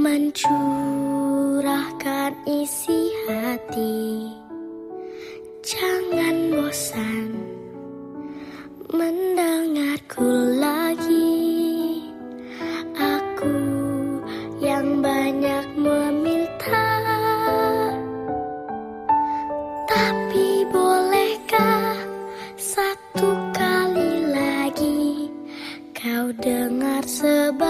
Mencurahkan isi hati. Jangan bosan Mendengarku lagi. Aku yang banyak meminta. Tapi bolehkah Satu kali lagi Kau dengar sebab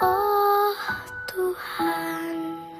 Oh Tuhan